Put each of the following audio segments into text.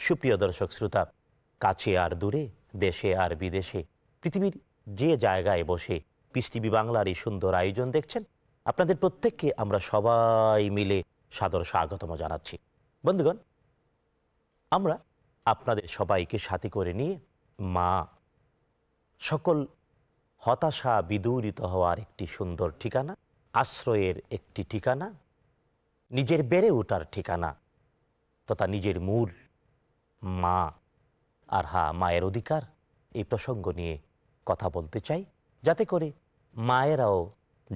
সুপ্রিয় দর্শক, শ্রোতা, কাছে আর দূরে, দেশে আর বিদেশে, পৃথিবীর যে জায়গায় বসে পিস টিভি বাংলার এই সুন্দর আয়োজন দেখছেন, আপনাদের প্রত্যেককে আমরা সবাই মিলে সাদর স্বাগতম জানাচ্ছি। বন্ধুগণ, আমরা আপনাদের সবাইকে সাথে করে নিয়ে মা সকল হতাশা বিদূরিত হওয়ার একটি সুন্দর ঠিকানা, আশ্রয়ের একটি ঠিকানা নিজের বেড়ে ওঠার ঠিকানা তথা নিজের মূল মা আর হা, মায়ের অধিকার এই প্রসঙ্গ নিয়ে কথা বলতে চাই। যাতে করে মায়েরাও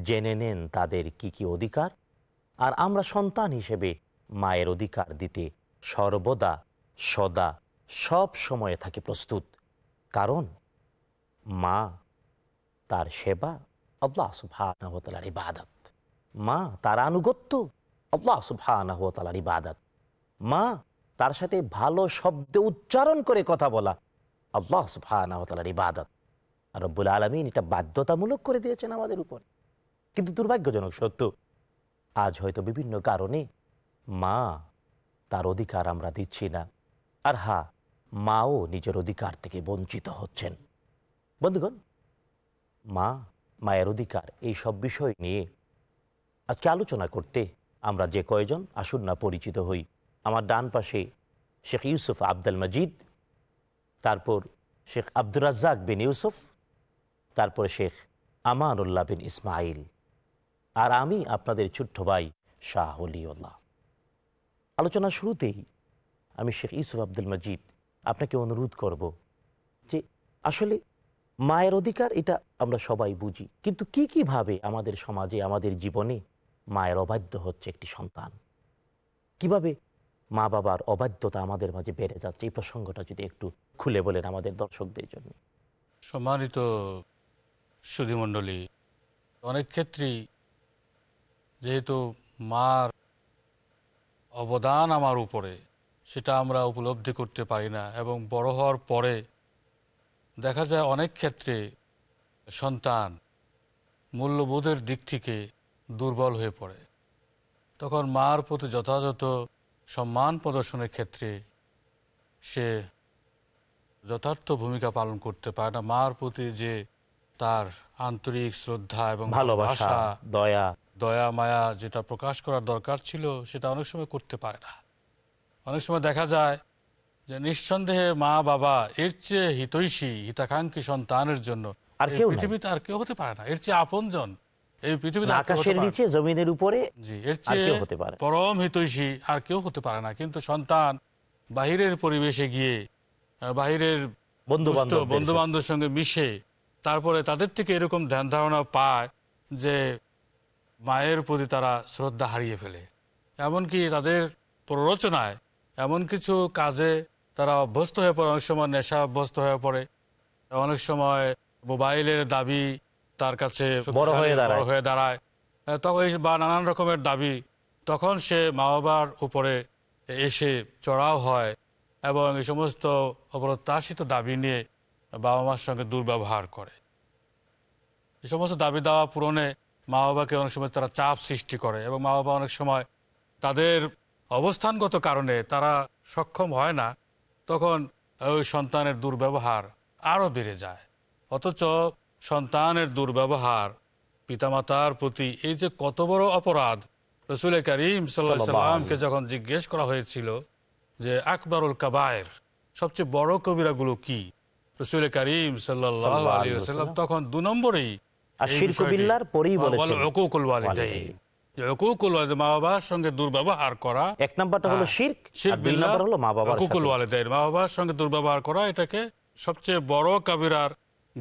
জেনে নেন তাদের কি কি অধিকার আর আমরা সন্তান হিসেবে মায়ের অধিকার দিতে সর্বদা, সদা, সব সময়ে থাকি প্রস্তুত। কারণ মা তার সেবা আল্লাহ সুভার ইবাদত। মা তার আনুগত্য আল্লাহ সুফানার ইবাদত। মা, তার সাথে ভালো শব্দে উচ্চারণ করে কথা বলা আল্লাহ সুফানার ইবাদত। আর রব্বুল আলমিন এটা বাধ্যতামূলক করে দিয়েছেন আমাদের উপর। কিন্তু দুর্ভাগ্যজনক সত্য, আজ হয়তো বিভিন্ন কারণে মা তার অধিকার আমরা দিচ্ছি না। আর হা, মাও নিজের অধিকার থেকে বঞ্চিত হচ্ছেন। বন্ধুগণ, মা, মায়ের অধিকার এই সব বিষয় নিয়ে আজকে আলোচনা করতে আমরা যে কয়জন আসুন না পরিচিত হই। আমার ডান পাশে শেখ ইউসুফ আবদাল মজিদ, তারপর শেখ আব্দুর রাজ্জাক বিন ইউসুফ, তারপর শেখ আমানুল্লাহ বিন ইসমাইল। আর আমি আপনাদের ছোট্ট ভাই শাহ অলিউল্লাহ। আলোচনা শুরুতেই আমি শেখ ইউসুফ আব্দুল মজিদ আপনাকে অনুরোধ করব যে আসলে মায়ের অধিকার এটা আমরা সবাই বুঝি, কিন্তু কি কীভাবে আমাদের সমাজে, আমাদের জীবনে মায়ের অবাধ্য হচ্ছে একটি সন্তান। কীভাবে মা বাবার অবাধ্যতা আমাদের মাঝে বেড়ে যাচ্ছে? এই প্রসঙ্গটা যদি একটু খুলে বলেন আমাদের দর্শকদের জন্য। সম্মানিত সুধীমণ্ডলী, অনেক ক্ষেত্রেই যেহেতু মার অবদান আমার উপরে, সেটা আমরা উপলব্ধি করতে পারি না এবং বড় হওয়ার পরে দেখা যায় অনেক ক্ষেত্রে সন্তান মূল্যবোধের দিক থেকে দুর্বল হয়ে পড়ে। তখন মার প্রতি যথাযথ সম্মান প্রদর্শনের ক্ষেত্রে সে যথার্থ ভূমিকা পালন করতে পারে না। মার প্রতি যে তার আন্তরিক শ্রদ্ধা এবং ভালোবাসা দয়া। দয়া মায়া যেটা প্রকাশ করার দরকার ছিল সেটা অনেক সময় করতে পারে না। অনেক সময় দেখা যায় যে নিঃসন্দেহে মা বাবা এর চেয়ে হিতৈষী হিতাকাঙ্ক্ষী সন্তানের জন্য আর কেউ পৃথিবীতে আর কেউ হতে পারে না। এর চেয়ে আপন এই পৃথিবীতে আকাশের নিচে জমিনের উপরে জি এর চেয়ে পরম হিতৈষী আর কেউ হতে পারে না। কিন্তু সন্তান বাহিরের পরিবেশে গিয়ে বাহিরের বন্ধু বন্ধু বান্ধবের সঙ্গে মিশে তারপরে তাদের থেকে এরকম ধ্যান ধারণা পায় যে মায়ের প্রতি তারা শ্রদ্ধা হারিয়ে ফেলে। এমনকি তাদের প্ররোচনায় এমন কিছু কাজে তারা অভ্যস্ত হয়ে পড়ে। অনেক সময় নেশা অভ্যস্ত হয়ে পড়ে। অনেক সময় মোবাইলের দাবি তার কাছে বড় হয়ে দাঁড়ায়। হয়ে দাঁড়ায়। তখন বা নানান রকমের দাবি। তখন সে মা বাবার উপরে এসে চড়াও হয় এবং এই সমস্ত অপ্রত্যাশিত দাবি নিয়ে বাবা মার সঙ্গে দুর্ব্যবহার করে। এই সমস্ত দাবি দাওয়া পূরণে মা বাবাকে অনেক সময় তারা চাপ সৃষ্টি করে এবং মা বাবা অনেক সময় তাদের অবস্থানগত কারণে তারা সক্ষম হয় না। তখন ওই সন্তানের দুর্ব্যবহার আরও বেড়ে যায়। অথচ সন্তানের দুর্ব্যবহার পিতামাতার প্রতি এই যে কত বড় অপরাধ রসুল করিম সাল্লামকে যখন জিজ্ঞেস করা হয়েছিল যে আকবরুল কাবায়ের সবচেয়ে বড় কবিরাগুলো কি রসুল করিম সাল্লাম তখন দু নম্বরেই মা বাবার সঙ্গে দুর্ব্যবহার করা। এক নাম্বারটা হলো হ্যাঁ। শির্ক দুই হলো মা বাবার সঙ্গে দুর্ব্যবহার করা এটাকে সবচেয়ে বড় কাবিরার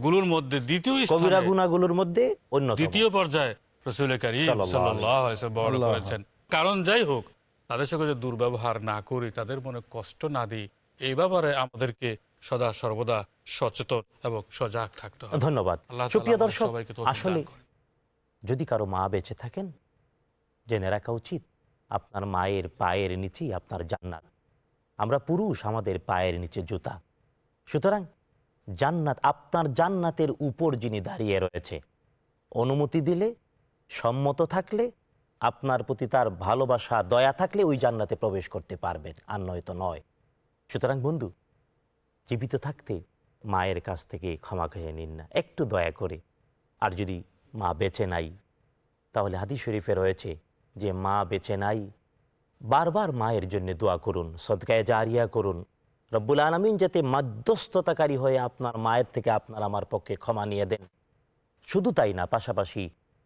গুলোর মধ্যে দ্বিতীয় কবিরা স্থানে গুনাগুলোর মধ্যে অন্যতম। দ্বিতীয় পর্যায়ে রসুল করিম বর্ণনা করেছেন। কারণ যাই হোক তাদের সঙ্গে দুর্ব্যবহার না করি তাদের মনে কষ্ট না দিই এই ব্যাপারে আমাদেরকে সদা সর্বদা সচেতন এবং সজাগ থাকতে হবে। ধন্যবাদ। সুপ্রিয় দর্শক আসলে যদি কারও মা বেঁচে থাকেন জেনে রাখা উচিত আপনার মায়ের পায়ের নিচেই আপনার জান্নাত। আমরা পুরুষ আমাদের পায়ের নিচে জুতা। সুতরাং জান্নাত, আপনার জান্নাতের উপর যিনি দাঁড়িয়ে রয়েছে। অনুমতি দিলে, সম্মত থাকলে, আপনার প্রতি তার ভালোবাসা, দয়া থাকলে ওই জান্নাতে প্রবেশ করতে পারবেন। আর নয়তো নয়। সুতরাং বন্ধু, জীবিত থাকতে মায়ের কাছ থেকে ক্ষমা খেয়ে নিন না। একটু দয়া করে। আর যদি মা বেঁচে নাই, তাহলে হাদিস শরীফে রয়েছে যে মা বেঁচে নাই, বারবার মায়ের জন্য দোয়া করুন, সদকায় জারিয়া করুন রব্বুল আলমিন যাতে মধ্যস্থতাকারী হয়ে আপনার মায়ের থেকে আপনার আমার পক্ষে ক্ষমা নিয়ে দেন। শুধু তাই না পাশাপাশি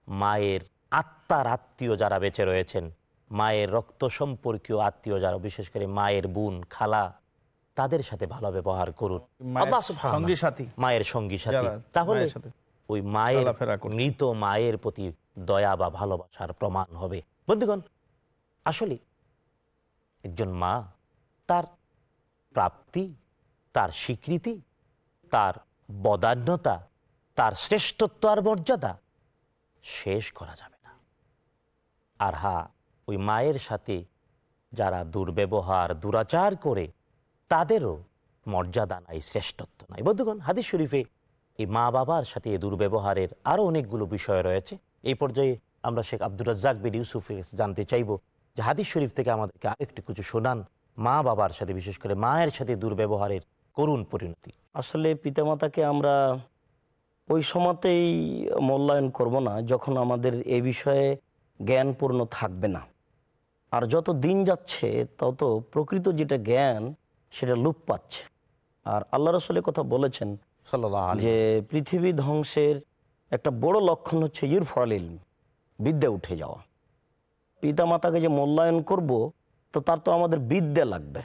মায়ের আত্মার আত্মীয় যারা বেঁচে রয়েছেন মায়ের রক্ত সম্পর্কীয় আত্মীয় যারা বিশেষ করে মায়ের বোন খালা তাদের সাথে ভালো ব্যবহার করুন। মায়ের সঙ্গী সাথী। তাহলে ওই মায়ের মৃত মায়ের প্রতি দয়া বা ভালোবাসার প্রমাণ হবে। বন্ধুগণ আসলে একজন মা তার প্রাপ্তি, তার স্বীকৃতি, তার বদান্যতা, তার শ্রেষ্ঠত্ব আর মর্যাদা শেষ করা যাবে না। আর হা, ওই মায়ের সাথে যারা দুর্ব্যবহার, দুরাচার করে, তাদেরও মর্যাদা নাই, শ্রেষ্ঠত্ব নাই। বন্ধুগণ, হাদিস শরীফে এই মা বাবার সাথে এই দুর্ব্যবহারের আরও অনেকগুলো বিষয় রয়েছে। এই পর্যায়ে আমরা শেখ আব্দুর রাজ্জাক বিন ইউসুফের জানতে চাইব যে হাদিস শরীফ থেকে আমাদেরকে আরেকটু কিছু শোনান। মা বাবার সাথে বিশেষ করে মায়ের সাথে দুর্ব্যবহারের করুণ পরিণতি। আসলে পিতামাতাকে আমরা ওই সময়তেই মূল্যায়ন করব না যখন আমাদের এ বিষয়ে জ্ঞানপূর্ণ থাকবে না। আর যত দিন যাচ্ছে তত প্রকৃত যেটা জ্ঞান সেটা লুপ পাচ্ছে। আর আল্লাহ রসলের কথা বলেছেন যে পৃথিবী ধ্বংসের একটা বড় লক্ষণ হচ্ছে ইউর ফলিল বিদ্যা উঠে যাওয়া। পিতামাতাকে যে মূল্যায়ন করব তো তার তো আমাদের বিদ্যা লাগবে।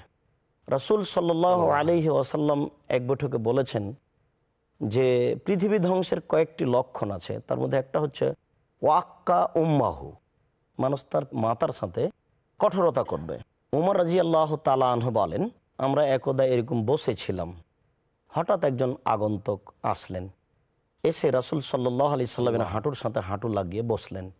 রাসুল সাল্লাহ আলহি ওয়াসাল্লাম এক বৈঠকে বলেছেন যে পৃথিবী ধ্বংসের কয়েকটি লক্ষণ আছে। তার মধ্যে একটা হচ্ছে ওয়াক্কা উম্মাহু। মানুষ তার মাতার সাথে কঠোরতা করবে। উমর রাজি আল্লাহ তালা আনহ বলেন আমরা একদা এরকম বসেছিলাম। হঠাৎ একজন আগন্তক আসলেন। এসে রাসুল সাল্লাহ আলি সাল্লামের হাঁটুর সাথে হাঁটু লাগিয়ে বসলেন।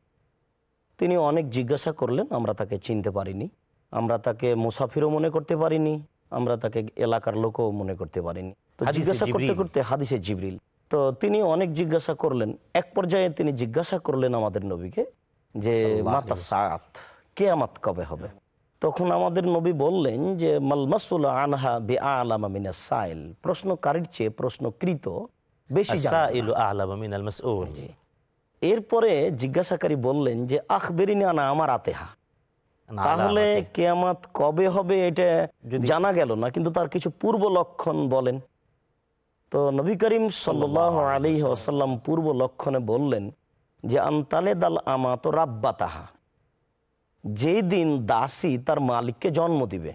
তিনি অনেক জিজ্ঞাসা করলেন আমরা তাকে চিনতে পারিনি। আমরা তাকে মুসাফিরও মনে করতে পারিনি আমরা তাকে এলাকার লোকও মনে করতে পারিনি। তো জিজ্ঞাসা করতে করতে হাদিসে জিবরিল। তো তিনি অনেক জিজ্ঞাসা করলেন। এক পর্যায়ে তিনি জিজ্ঞাসা করলেন আমাদের নবীকে যে মাতা সাত কেয়ামাত কবে হবে? তখন আমাদের নবী বললেন যে মালমাসুল আনহা বে আলামা মিনা সাইল। প্রশ্নকারীর চেয়ে প্রশ্নকৃত বেশি। এরপরে জিজ্ঞাসাকারী বললেন যে আখবেরিনি আনা আমার আতেহা। তাহলে। কেয়ামাত কবে হবে এটা জানা গেল না কিন্তু তার কিছু পূর্ব লক্ষণ বলেন তো নবী করিম সাল্লাহ আলী আসাল্লাম পূর্ব লক্ষণে বললেন যে আন্তালে দাল আমা তো রাব্বা তাহা যেই দিন দাসী তার মালিককে জন্ম দিবে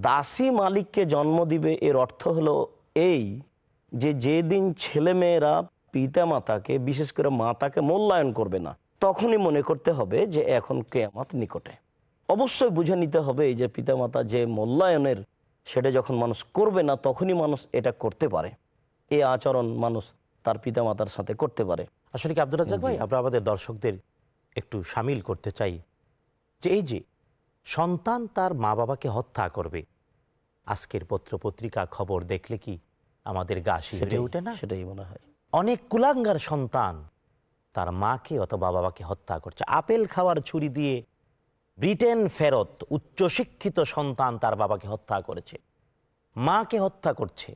দাসী মালিককে জন্ম দিবে এর অর্থ হলো এই যে যেদিন ছেলেমেয়েরা পিতা মাতাকে বিশেষ করে মাতাকে মূল্যায়ন করবে না তখনই মনে করতে হবে যে এখন কেয়ামাত নিকটে। অবশ্যই বুঝে নিতে হবে এই যে পিতামাতা যে মূল্যায়নের সেটা যখন মানুষ করবে না তখনই মানুষ এটা করতে পারে। এই আচরণ মানুষ তার পিতামাতার সাথে করতে পারে। আসলে কি আব্দুল রাজ্জাক ভাই আমরা আমাদের দর্শকদের একটু সামিল করতে চাই যে এই যে সন্তান তার মা বাবাকে হত্যা করবে আজকের পত্র পত্রিকা খবর দেখলে কি আমাদের গা সেটাই ওঠে না? সেটাই মনে হয়। অনেক কুলাঙ্গার সন্তান তার মাকে অথবা বাবাকে হত্যা করছে। আপেল খাওয়ার ছুরি দিয়ে ব্রিটেন ফেরত উচ্চশিক্ষিত সন্তান তার বাবাকে হত্যা করেছে। মাকে হত্যা করছে।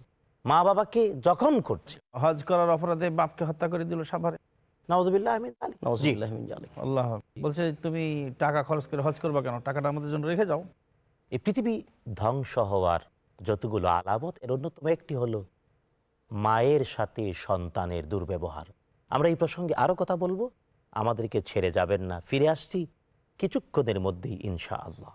মা বাবাকে জখম করছে। হজ করার অপরাধে বাপকে হত্যা করে দিল সাভারে। আল্লাহ বলছে তুমি টাকা খরচ করে হজ করবা কেন? টাকাটা আমাদের জন্য রেখে যাও। এই পৃথিবী ধ্বংস হওয়ার যতগুলো আলামত এর অন্যতম একটি হলো মায়ের সাথে সন্তানের দুর্ব্যবহার। আমরা এই প্রসঙ্গে আরও কথা বলব। আমাদেরকে ছেড়ে যাবেন না। ফিরে আসছি কিছুক্ষণের মধ্যেই ইনশা আল্লাহ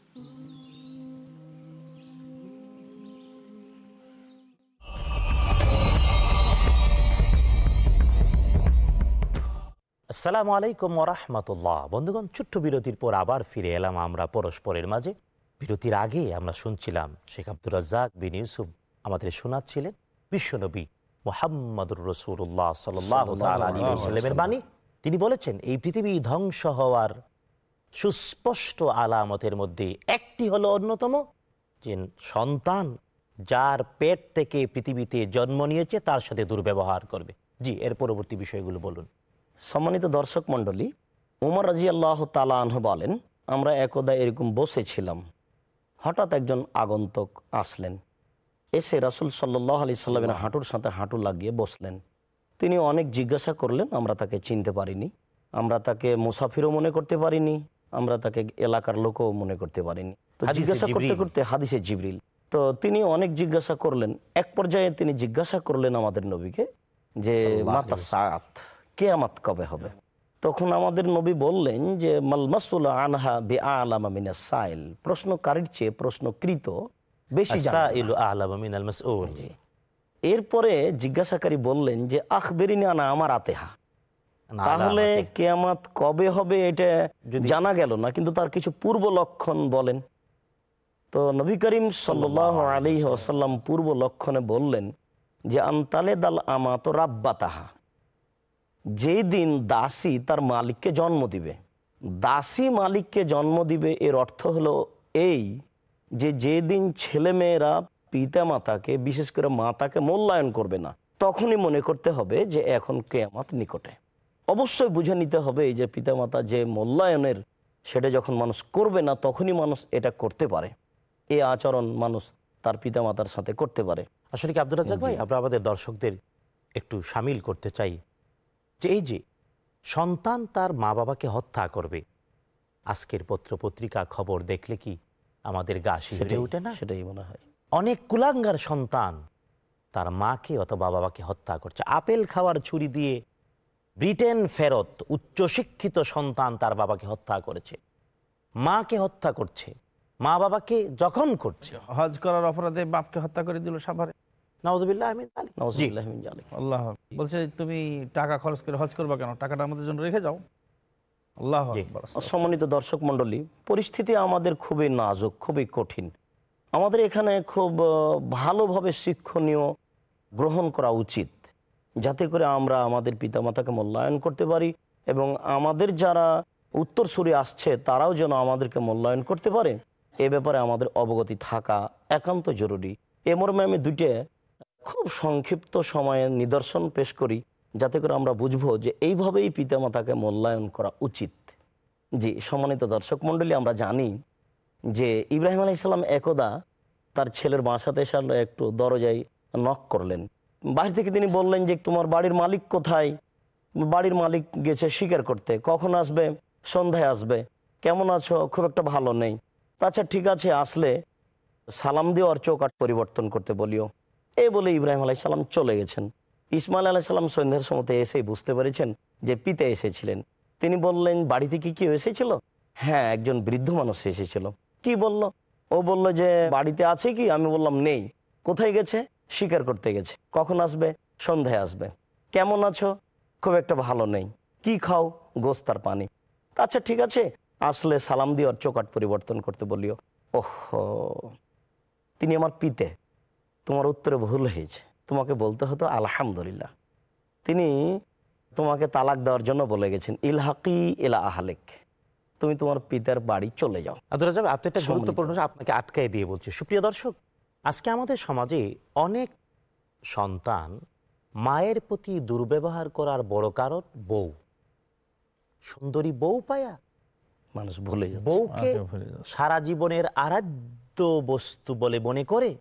আসসালামু আলাইকুম ওরহমতুল্লাহ বন্ধুগণ ছোট্ট বিরতির পর আবার ফিরে এলাম আমরা পরস্পরের মাঝে। বিরতির আগে আমরা শুনছিলাম শেখ আব্দুর রাজ্জাক বিন ইউসুফ আমাদের শোনাচ্ছিলেন বিশ্বনবী মোহাম্মদুর রসুল্লাহ সাল্লামের বাণী। তিনি বলেছেন এই পৃথিবী ধ্বংস হওয়ার সুস্পষ্ট আলামতের মধ্যে একটি হলো অন্যতম যে সন্তান যার পেট থেকে পৃথিবীতে জন্ম নিয়েছে তার সাথে দুর্ব্যবহার করবে। জি এর পরবর্তী বিষয়গুলো বলুন। সম্মানিত দর্শক মণ্ডলী উমর রাজি আল্লাহ তালাহ বলেন আমরা একদা এরকম বসেছিলাম। হঠাৎ একজন আগন্তক আসলেন। এসে রাসুল সাল্লাহ আলি সাল্লামের হাঁটুর সাথে হাঁটু লাগিয়ে বসলেন। তিনি অনেক জিজ্ঞাসা করলেন আমরা তাকে চিনতে পারিনি। আমরা তাকে মুসাফিরও মনে করতে পারিনি। আমরা তাকে এলাকার লোকও মনে করতে পারিনি। তো জিজ্ঞাসা করতে করতে হাদিসে জিবরিল। তো তিনি অনেক জিজ্ঞাসা করলেন। এক পর্যায়ে তিনি জিজ্ঞাসা করলেন আমাদের নবীকে যে মাতা সাত? কেয়ামাত কবে হবে? তখন আমাদের নবী বললেন যে মালমাসুল আনহা বে আলামা মিনা সাইল? প্রশ্নকারীর চেয়ে প্রশ্নকৃত বেশি এরপরে জিজ্ঞাসাকারী বললেন যে আখ বেরিনি আনা আমার আতেহা? তাহলে কেয়ামাত কবে হবে এটা জানা গেল না কিন্তু তার কিছু পূর্ব লক্ষণ বলেন। তো নবী করিম সাল্লাহ আলী আসাল্লাম পূর্ব লক্ষণে বললেন যে আন্তালে দাল আমাত রাব্বা তাহা যেই দিন দাসী তার মালিককে জন্ম দিবে। দাসী মালিককে জন্ম দিবে এর অর্থ হলো এই যে যেদিন ছেলেমেয়েরা পিতা মাতাকে বিশেষ করে মাতাকে মূল্যায়ন করবে না তখনই মনে করতে হবে যে এখন কেয়ামাত নিকটে। অবশ্যই বুঝে নিতে হবে যে পিতামাতা যে মূল্যায়নের সেটা যখন মানুষ করবে না তখনই মানুষ এটা করতে পারে। এ আচরণ মানুষ তার পিতামাতার সাথে করতে পারে। আসলে কি আব্দুল রাজাক ভাই আমরা আমাদের দর্শকদের একটু সামিল করতে চাই। যে এই যে সন্তান তার মা বাবাকে হত্যা করবে। আজকের পত্র পত্রিকা খবর দেখলে কি আমাদের গা শিহরে ওঠে না? সেটাই মনে হয়। অনেক কুলাঙ্গার সন্তান তার মাকে অথবা বাবাকে হত্যা করছে। আপেল খাওয়ার ছুরি দিয়ে ব্রিটেন ফেরত উচ্চশিক্ষিত সন্তান তার বাবাকে হত্যা করেছে। মাকে হত্যা করছে। মা বাবাকে যখন করছে। হজ করার অপরাধে বাপকে হত্যা করে দিল সাভারে। আল্লাহ বলছে তুমি টাকা খরচ করে হজ করবা কেন? টাকাটা আমাদের জন্য রেখে যাও। আল্লাহ। সম্মানিত দর্শক মণ্ডলী পরিস্থিতি আমাদের খুবই নাজুক খুবই কঠিন। আমাদের এখানে খুব ভালোভাবে শিক্ষণীয় গ্রহণ করা উচিত যাতে করে আমরা আমাদের পিতামাতাকে মূল্যায়ন করতে পারি এবং আমাদের যারা উত্তরসূরি আসছে তারাও যেন আমাদেরকে মূল্যায়ন করতে পারে। এ ব্যাপারে আমাদের অবগতি থাকা একান্ত জরুরি। এ মর্মে আমি দুইটা খুব সংক্ষিপ্ত সময়ে নিদর্শন পেশ করি, যাতে করে আমরা বুঝব যে এইভাবেই পিতামাতাকে মূল্যায়ন করা উচিত। জি, সম্মানিত দর্শক মণ্ডলী, আমরা জানি যে ইব্রাহিম আলী ইসলাম একদা তার ছেলের বাসাতে এসে একটু দরজায় নক করলেন। বাড়ি থেকে তিনি বললেন যে, তোমার বাড়ির মালিক কোথায়? বাড়ির মালিক গেছে শিকার করতে। কখন আসবে? সন্ধ্যায় আসবে। কেমন আছো? খুব একটা ভালো নেই। আচ্ছা ঠিক আছে, আসলে সালাম দিয়ে ওর চৌকাট পরিবর্তন করতে বলিও। এই বলে ইব্রাহিম আলাই সালাম চলে গেছেন। ইসমাইল আলাহ সাল্লাম সন্ধ্যার সময়তে এসেই বুঝতে পেরেছেন যে পিতা এসেছিলেন। তিনি বললেন বাড়িতে কি কেউ এসেছিল? হ্যাঁ একজন বৃদ্ধ মানুষ এসেছিল। কি বলল? ও বলল যে, বাড়িতে আছে কি? আমি বললাম, নেই। কোথায় গেছে? শিকার করতে গেছে। কখন আসবে? সন্ধ্যায় আসবে। কেমন আছো? খুব একটা ভালো নেই। কি খাও? গোস্তার পানি। আচ্ছা ঠিক আছে। আসলে সালাম দিয়ে চোকাট পরিবর্তন করতে বলিও। ওহ! তিনি আমার পিতে। তোমার উত্তরে ভুল হয়েছে। তোমাকে বলতে হতো আলহামদুলিল্লাহ। তিনি তোমাকে তালাক দেওয়ার জন্য বলে গেছেন ইলহাকি এলা আহালেক তুমি তোমার পিতার বাড়ি চলে যাও। আব্দুল আপনি একটা গুরুত্বপূর্ণ আপনাকে আটকায় দিয়ে বলছি। সুপ্রিয় দর্শক আজকে আমাদের সমাজে অনেক সন্তান মায়ের প্রতি দুর্ব্যবহার করার বড় কারণ বউ। সুন্দরী বউ পায়া। মানুষ ভুলে বউকে সারা জীবনের আরাধ্য বস্তু বলে মনে করে।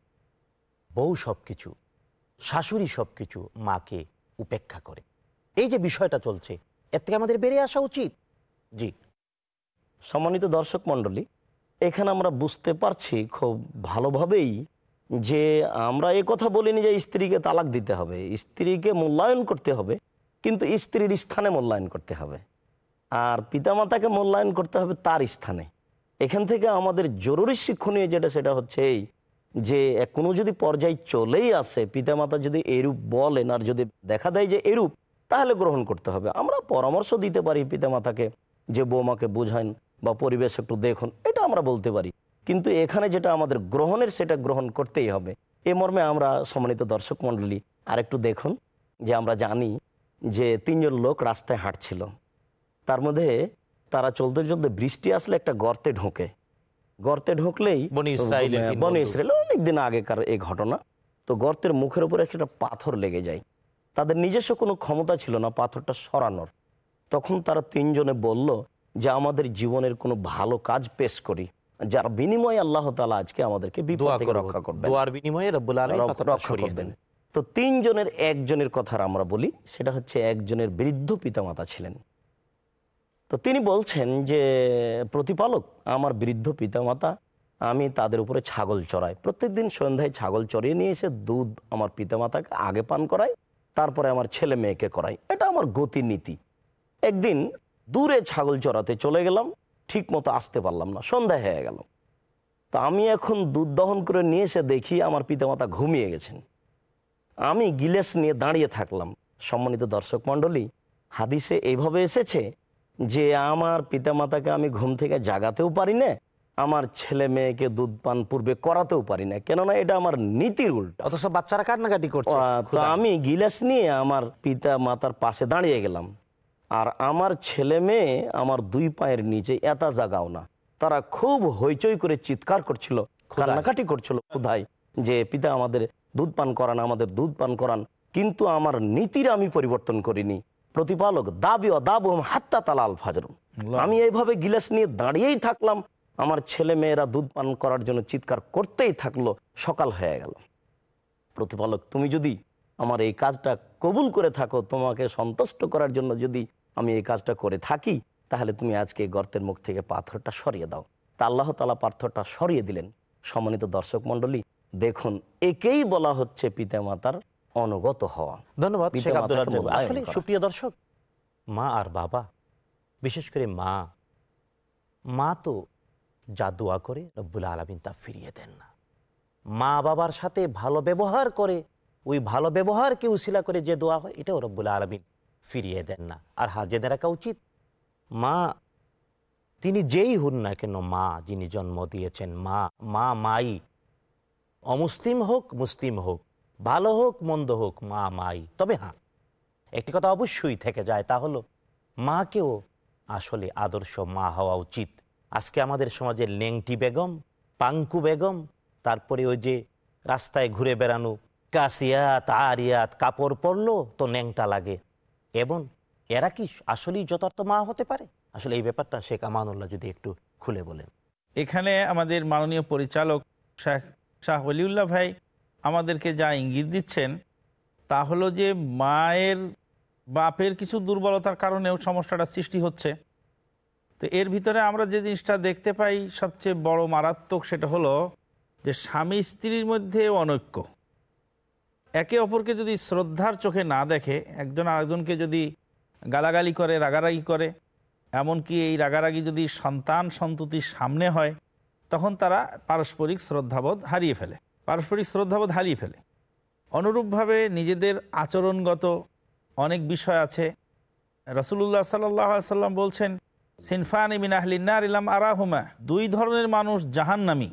বউ সব কিছু শাশুড়ি সব কিছু মাকে উপেক্ষা করে। এই যে বিষয়টা চলছে, এর থেকে আমাদের বেড়ে আসা উচিত? জি। সম্মানিত দর্শক মণ্ডলী, এখানে আমরা বুঝতে পারছি খুব ভালোভাবেই যে আমরা এ কথা বলিনি যে স্ত্রীকে তালাক দিতে হবে। স্ত্রীকে মূল্যায়ন করতে হবে, কিন্তু স্ত্রীর স্থানে মূল্যায়ন করতে হবে। আর পিতামাতাকে মূল্যায়ন করতে হবে তার স্থানে। এখান থেকে আমাদের জরুরি শিক্ষণীয় যেটা, সেটা হচ্ছে এই যে কোনো যদি পর্যায় চলেই আসে পিতামাতা যদি এরূপ বলেন আর যদি দেখা দেয় যে এরূপ তাহলে গ্রহণ করতে হবে। আমরা পরামর্শ দিতে পারি পিতামাতাকে যে বৌমাকে বোঝান বা পরিবেশ একটু দেখুন এটা আমরা বলতে পারি। কিন্তু এখানে যেটা আমাদের গ্রহণের সেটা গ্রহণ করতেই হবে। এ মর্মে আমরা সম্মানিত দর্শক মণ্ডলী আরেকটু দেখুন যে আমরা জানি যে তিনজন লোক রাস্তায় হাঁটছিল। তার মধ্যে তারা চলতে চলতে বৃষ্টি আসলে একটা গর্তে ঢোকে। গর্তে ঢুকলেই বনি ইসরায়েলের ইসরায়েল অনেকদিন আগেকার এই ঘটনা তো গর্তের মুখের উপর একটা পাথর লেগে যায়। তাদের নিজস্ব কোনো ক্ষমতা ছিল না পাথরটা সরানোর। তখন তারা তিনজনে বলল যে আমাদের জীবনের কোনো ভালো কাজ পেশ করি যার বিনিময়ে আল্লাহ তালা আজকে আমাদেরকে রক্ষা করবেন। রক্ষা করবেন। তো তিনজনের একজনের কথা আমরা বলি সেটা হচ্ছে একজনের বৃদ্ধ পিতামাতা ছিলেন। তো তিনি বলছেন যে প্রতিপালক আমার বৃদ্ধ পিতামাতা আমি তাদের উপরে ছাগল চড়াই। প্রত্যেকদিন সন্ধ্যায় ছাগল চড়িয়ে নিয়ে এসে দুধ আমার পিতামাতাকে আগে পান করাই, তারপরে আমার ছেলে মেয়েকে করাই। এটা আমার গতি নীতি একদিন দূরে ছাগল চড়াতে চলে গেলাম ঠিক মতো আসতে পারলাম না, সন্ধ্যা হয়ে গেল। তো আমি এখন দুধ দহন করে নিয়ে এসে দেখি আমার পিতামাতা ঘুমিয়ে গেছেন। আমি গিলেস নিয়ে দাঁড়িয়ে থাকলাম। সম্মানিত দর্শক মণ্ডলী, হাদিসে এইভাবে এসেছে যে আমার পিতামাতাকে আমি ঘুম থেকে জাগাতেও পারি না আমার ছেলে মেয়েকে দুধ পান পূর্বে করাতেও পারি না। কেননা এটা আমার নীতির উল্টা। অথচ বাচ্চারা কান্নাকাটি করছে। তো আমি গিলাস নিয়ে আমার পিতা মাতার পাশে দাঁড়িয়ে গেলাম। আর আমার ছেলে মেয়ে আমার দুই পায়ের নিচে এতা জাগাও না। তারা খুব হইচই করে চিৎকার করছিল কান্নাকাটি করছিল ক্ষুধায় যে পিতা আমাদের দুধ পান করান আমাদের দুধ পান করান। কিন্তু আমার নীতির আমি পরিবর্তন করিনি। প্রতিপালক দাবি দাব হাত্তা তালাল ফাজরুম আমি এইভাবে গিলাস নিয়ে দাঁড়িয়েই থাকলাম। আমার ছেলে মেয়েরা দুধ পান করার জন্য চিৎকার করতেই থাকল সকাল হয়ে গেল। প্রতিপালক তুমি যদি আমার এই কাজটা কবুল করে থাকো তোমাকে সন্তুষ্ট করার জন্য যদি আমি এই কাজটা করে থাকি তাহলে তুমি আজকে গর্তের মুখ থেকে পাথরটা সরিয়ে দাও। তা আল্লাহ তালা পাথরটা সরিয়ে দিলেন। সম্মানিত দর্শক মণ্ডলী দেখুন একেই বলা হচ্ছে পিতামাতার অনুগত হওয়া। ধন্যবাদ আসলে সুপ্রিয় দর্শক মা আর বাবা বিশেষ করে মা মা তো যা দোয়া করে রব্বুল আলমিন তা ফিরিয়ে দেন না। মা বাবার সাথে ভালো ব্যবহার করে, ওই ভালো ব্যবহারকে উশিলা করে যে দোয়া হয়, এটাও রব্বুল আলমিন ফিরিয়ে দেন না। আর জেনে রাখা উচিত, মা, তিনি যেই হন না কেন, মা যিনি জন্ম দিয়েছেন, মা মা, মাই, অমুসলিম হোক, মুসলিম হোক, ভালো হোক, মন্দ হোক, মা, মাই, তবে হ্যাঁ একটি কথা অবশ্যই থেকে যায়, তা হলো, মাকেও আসলে আদর্শ মা হওয়া উচিত। আজকে আমাদের সমাজের লেংটি বেগম, পাঙ্কু বেগম, তারপরে ওই যে রাস্তায় ঘুরে বেড়ানো কাসিয়াত আরিয়াত, কাপড় পরলো, তো ন্যাংটা লাগে। এবং এরা কি আসলেই যথার্থ মা হতে পারে? আসলে এই ব্যাপারটা শেখ আমানুল্লাহ যদি একটু খুলে বলেন। এখানে আমাদের মাননীয় পরিচালক শাহ শাহ অলিউল্লাহ ভাই আমাদেরকে যা ইঙ্গিত দিচ্ছেন, তা হলো যে মায়ের বাপের কিছু দুর্বলতার কারণেও সমস্যাটা সৃষ্টি হচ্ছে। তো এর ভিতরে আমরা যে জিনিসটা দেখতে পাই সবচেয়ে বড় মারাত্মক সেটা হলো যে স্বামী স্ত্রীর মধ্যে অনৈক্য। একে অপরকে যদি শ্রদ্ধার চোখে না দেখে, একজন আরেকজনকে যদি গালাগালি করে, রাগারাগি করে, এমনকি এই রাগারাগি যদি সন্তান সন্ততির সামনে হয়, তখন তারা পারস্পরিক শ্রদ্ধাবোধ হারিয়ে ফেলে, পারস্পরিক শ্রদ্ধাবোধ হারিয়ে ফেলে। অনুরূপভাবে নিজেদের আচরণগত অনেক বিষয় আছে। রসুল্লাহ সাল্লাম বলছেন সিনফান ইমিন ইলাম আরাহুমা দুই ধরনের মানুষ জাহান্নামি।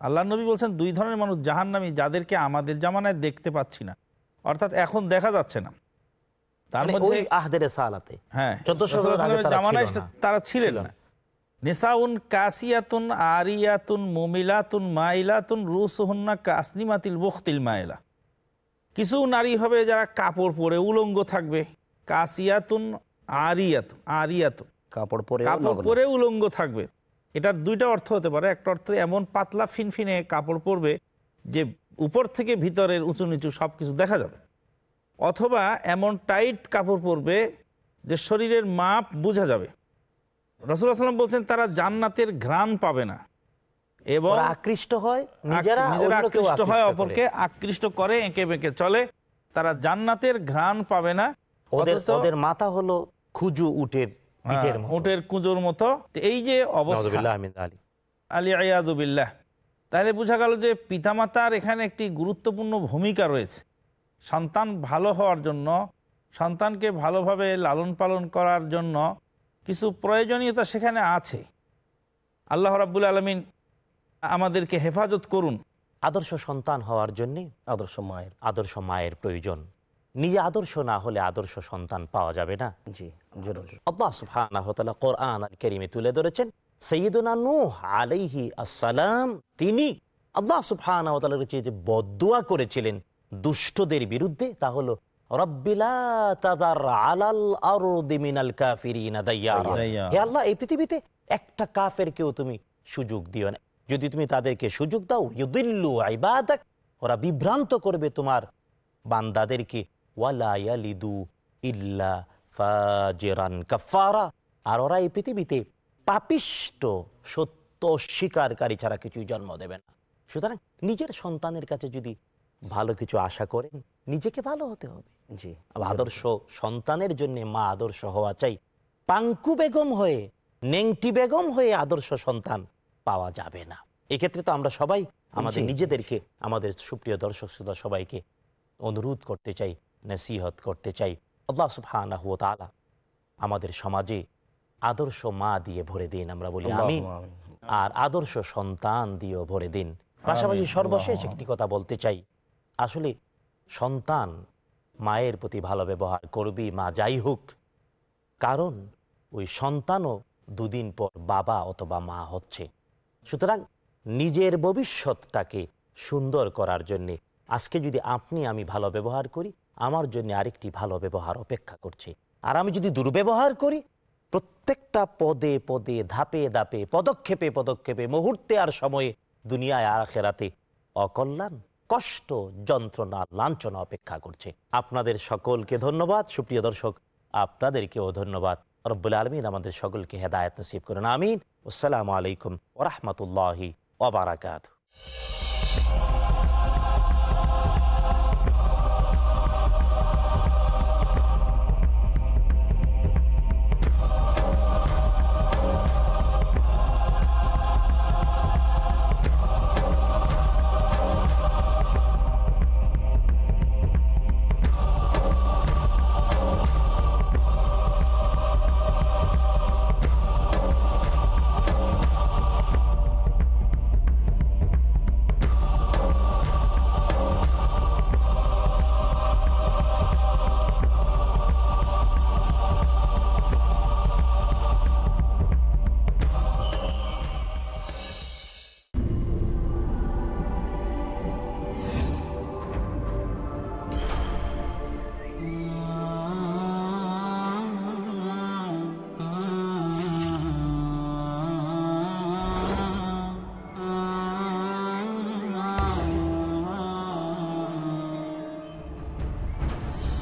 আল্লাহ নবী বলছেন দুই ধরনের মানুষ জাহান্নামি যাদেরকে আমাদের জামানায় দেখতে পাচ্ছি না। অর্থাৎ এখন দেখা যাচ্ছে না। তার মানে মধ্যে আহদের সালাতে হ্যাঁ 1400 রাসূলুল্লাহ আগে তারা জামানায় তারা ছিলেন না। নিসাউন কাসিয়াতুন আরিয়াতুন মুমিলাতুন মাইলাতুন রুসুহুন্না কাসনিমাতিল বখতিল মাইলা। কিছু নারী হবে যারা কাপড় পরে উলঙ্গ থাকবে। কাসিয়াতুন আরিয়াতুন আরিয়াতুন। কাপড় পরে কাপড় পরে উলঙ্গ থাকবে। এটার দুইটা অর্থ হতে পারে। একটা অর্থ এমন পাতলা ফিনফিনে কাপড় পরবে যে উপর থেকে ভিতরের উঁচু নিচু সব কিছু দেখা যাবে। অথবা এমন টাইট কাপড় পরবে যে শরীরের মাপ বোঝা যাবে। রসুল্লাহ সাল্লাম বলছেন তারা জান্নাতের ঘ্রাণ পাবে না। এবং আকৃষ্ট হয় নিজেরা আকৃষ্ট হয় অপরকে আকৃষ্ট করে এঁকে বেঁকে চলে। তারা জান্নাতের ঘ্রাণ পাবে না। ওদের ওদের মাথা হলো খুজু উটের পিঠের হ্যাঁ, কুঁজোর মতো। তো এই যে অবস্থা। আলী আয়াদুবিল্লাহ তাহলে বোঝা গেল যে পিতামাতার এখানে একটি গুরুত্বপূর্ণ ভূমিকা রয়েছে। সন্তান ভালো হওয়ার জন্য সন্তানকে ভালোভাবে লালন পালন করার জন্য কিছু প্রয়োজনীয়তা সেখানে আছে। আল্লাহ রাব্বুল আলমিন আমাদেরকে হেফাজত করুন। আদর্শ সন্তান হওয়ার জন্য আদর্শ মায়ের আদর্শ মায়ের প্রয়োজন। নিজে আদর্শ না হলে আদর্শ সন্তান পাওয়া যাবে না। জি জরুরি। আল্লাহ সুবহানাহু ওয়া তাআলা কোরআন আল কারীমে তুলে ধরেছেন সাইয়্যিদুনা নূহ আলাইহি আসসালাম তিনি আল্লাহ সুবহানাহু ওয়া তাআলার কাছে যে বদদুয়া করেছিলেন দুষ্টদের বিরুদ্ধে তা হলো রব্বিলা তাদার আলাল আরদি মিনাল কাফিরিনা দাইয়ারা। হে আল্লাহ এই পৃথিবীতে একটা কাফেরকেও তুমি সুযোগ দিও না। যদি তুমি তাদেরকে সুযোগ দাও ইউদিল্লু ইবাদাক ওরা বিভ্রান্ত করবে তোমার বান্দাদেরকে। ওয়ালা ইয়ালিদু ইল্লা ফাজিরান কাফারা আর ওরা এই পৃথিবীতে পাপিষ্ট সত্য অস্বীকারী ছাড়া কিছুই জন্ম দেবে না। সুতরাং নিজের সন্তানের কাছে যদি ভালো কিছু আশা করেন নিজেকে ভালো হতে হবে। জি আদর্শ সন্তানের জন্য মা আদর্শ হওয়া চাই। পাঙ্কু বেগম হয়ে নেংটি বেগম হয়ে আদর্শ সন্তান পাওয়া যাবে না। এক্ষেত্রে তো আমরা সবাই আমাদের। নিজেদেরকে আমাদের সুপ্রিয় দর্শক শ্রোতা সবাইকে অনুরোধ করতে চাই। নসিহত করতে চাই। আল্লাহ সুবহানাহু ওয়া তাআলা আমাদের সমাজে আদর্শ মা দিয়ে ভরে দিন আমরা বলি আমি আর আদর্শ সন্তান দিয়েও ভরে দিন। পাশাপাশি সর্বশেষ একটি কথা বলতে চাই। আসলে সন্তান মায়ের প্রতি ভালো ব্যবহার করবি মা যাই হোক কারণ ওই সন্তানও দুদিন পর বাবা অথবা মা হচ্ছে। সুতরাং নিজের ভবিষ্যৎটাকে সুন্দর করার জন্যে আজকে যদি আপনি আমি ভালো ব্যবহার করি আমার জন্য আরেকটি ভালো ব্যবহার অপেক্ষা করছে। আর আমি যদি দুর্ব্যবহার করি, প্রত্যেকটা পদে পদে, ধাপে ধাপে, পদক্ষেপে পদক্ষেপে, মুহূর্তে আর সময়ে দুনিয়ায় আখেরাতে অকল্যাণ, কষ্ট, যন্ত্রণা, লাঞ্ছনা অপেক্ষা করছে। আপনাদের সকলকে ধন্যবাদ। সুপ্রিয় দর্শক, আপনাদেরকেও ধন্যবাদ। রব্বুল আলমিন আমাদের সকলকে হেদায়ত নসিব করেন। আমিন। আসসালামু আলাইকুম ওরহমতুল্লাহি ওবরাকাত